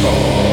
Oh.